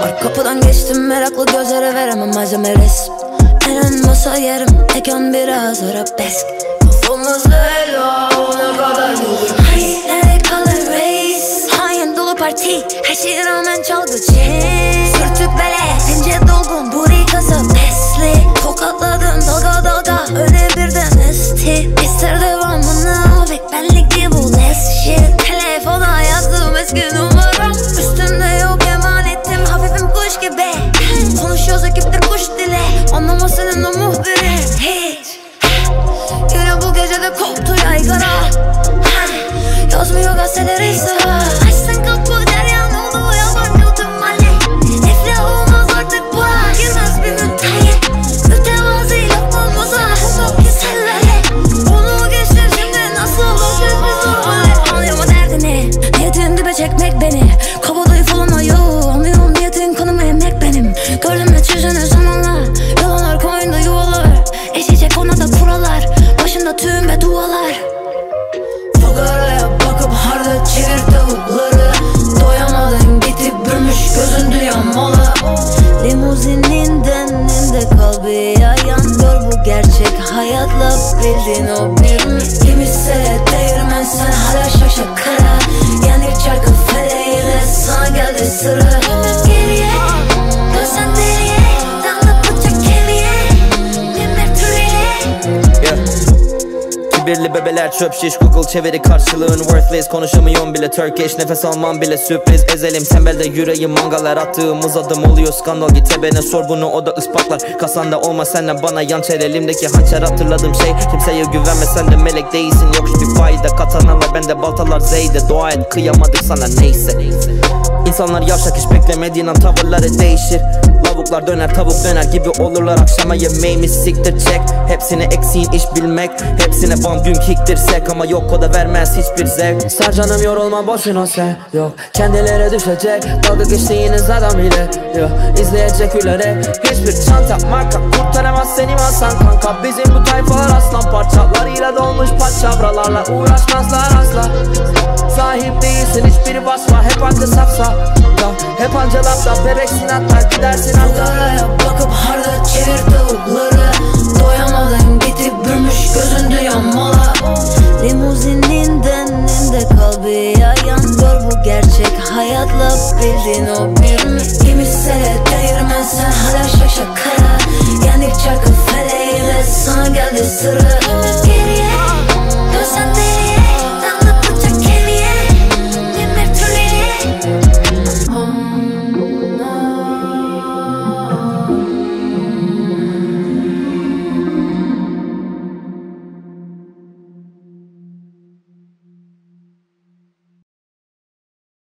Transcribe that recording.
Kapıdan geçtim meraklı gözlere veremem malzeme resim En ön masa yerim ekran biraz arabesk. Kafamızda helva ne kadar dolu Hayır kalır reis Hain dolu parti her şeye rağmen çalgı çek Sürtük bele ince dolgun buri kasa pesli Konuşuyoruz ekiptir kuş dili. Anlamaz senin o muhbirin hiç. Yine bu gecede koptu yaygara. Yazmıyor gazeteleri sıra Açsın kapı deryan oldu yabancı tüm mahalle. Nefre olmaz artık bu Girmez bir müteahhit. Mütevazi lafımıza Hesap keserlerle Onu geçtim şimdi nasıl bakacağız biz Anlıyor mu derdini. Niyetin dibe çekmek beni dualar. Fukaraya bakıp harda çevir tavukları. Doyamadın gitip bürmüş gözün dünya mola. Limuzininden önde kal bir yayan Gör bu gerçek hayatla bildiğin o bir mi? Kibirli bebeler çöp şiş. Google çeviri karşılığın worthless. Konuşamıyorum bile Turkish. Nefes almam bile sürpriz. Ezelim tembelde yüreğim. Mangalar Attığımız adım oluyor. Skandal Git ebene sor bunu o da ispatlar. Kasanda olma senle bana yançer Elimdeki hançer hatırladığım şey Kimseye güvenme. Sen de melek değilsin Yok bir fayda katanalar bende baltalar zeyde. Dua et kıyamadık sana neyse. İnsanlar yavşak hiç beklemediğin an tavırları değişir Lavuklar döner tavuk döner gibi olurlar Akşama yemeğimi siktir çek. Hepsine eksiğin iş bilmek. Hepsine bam güm kiktirsek Ama yok o da vermez hiçbir zevk. Sarcanım yorulma boşuna sen. Yok kendileri düşecek. Dalga geçtiğiniz adam ile. Yok izleyecek ülere. Hiçbir çanta marka kurtaramaz seni masan kanka. Bizim bu tayfalar aslan parçalarıyla dolmuş paçavralarla Uğraşmazlar asla. Sahip değilsin hiçbir vasfa Hep safsa. ya, Hep anca lafta Bebeksin hatta gidersin Fukaraya bakıp harda çevir tavukları. Doyamadın gitip bürmüş gözün dünya mola. Limuzininden önde kal bir yayan Gör bu gerçek hayatla bildiğin o bir mi? Kimse değirmen sen hala şaşa kara. Yanık çarkı feleğine sana geldi sıra